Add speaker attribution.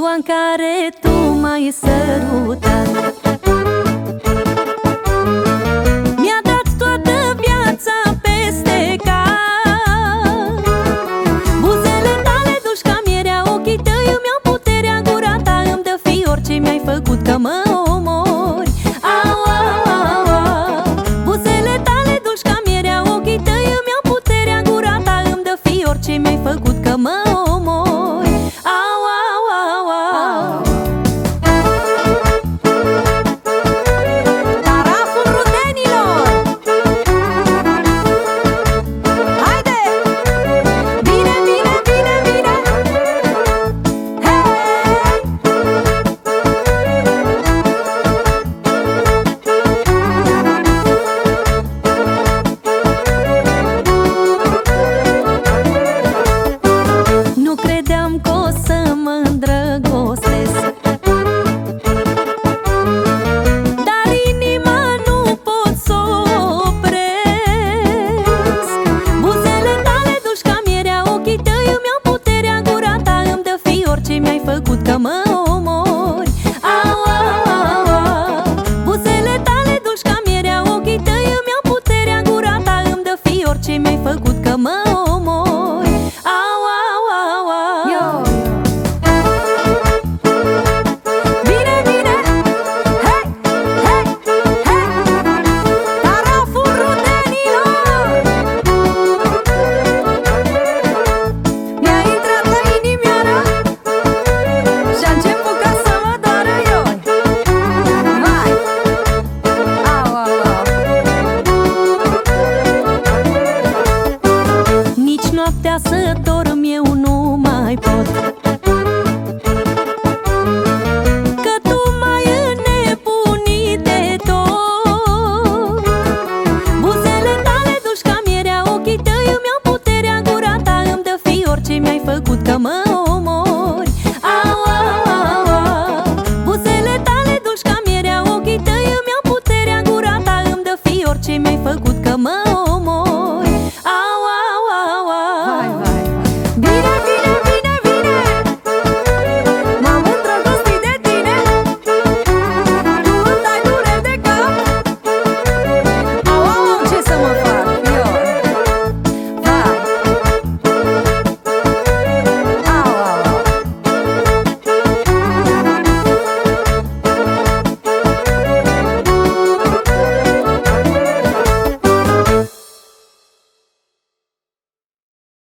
Speaker 1: ziua în care tu m-ai sărutat. Mi-a dat toată viața peste cap. Buzele tale duci ca mierea, ochii tăi îmi au puterea Gura ta îmi dă fior ce mi-ai făcut că mă
Speaker 2: noaptea să dorm eu
Speaker 1: nu mai pot. Că tu mai ai de tot. Buzele tale duși ca mierea, ochii tăi îmi puterea Gura ta îmi dă fior ce mi-ai făcut că mă omori. Buzele tale duși ca mierea, ochii tăi îmi puterea Gura ta îmi dă fior ce mi-ai făcut că mă omori.